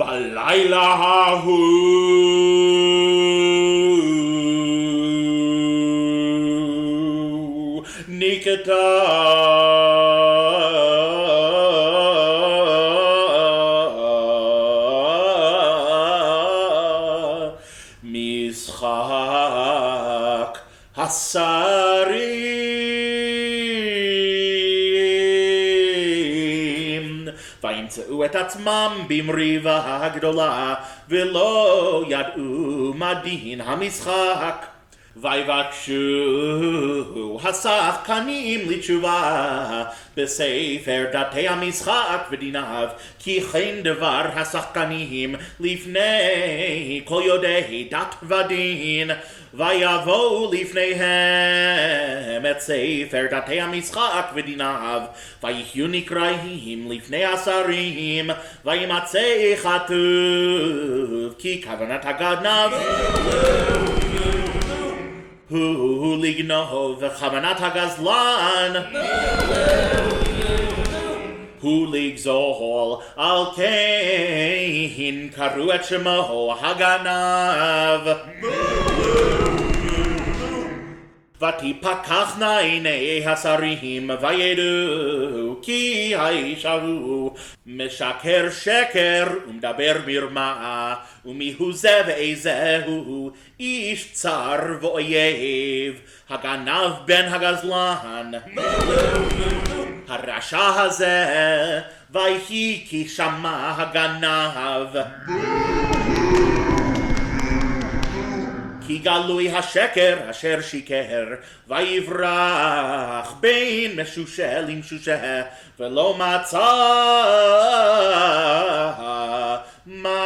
בלילה ההוא נקטע משחק השרים וימצאו את עצמם במריבה הגדולה ולא ידעו מה דין המשחק ויבקשו השחקנים לתשובה בספר דתי המשחק ודיניו כי כן דבר השחקנים לפני כל יודעי דת ודין ויבואו לפניהם את ספר דתי המשחק ודיניו ויהיו נקראים לפני השרים וימצא כתוב כי כוונת הגנב הוא לגנוב וכוונת הגזלן הוא לגזול על כן קראו את שמו הגנב ותפקחנה עיני השרים וידעו כי האיש ההוא משקר שקר ומדבר מרמה ומיהו זה ואיזהו איש צר ואויב הגנב בן הגזלן הרשע הזה ויהי כי שמע הגנב כי גלוי השקר אשר שיקר, ויברח בין משושה למשושה, ולא מצא מנוח.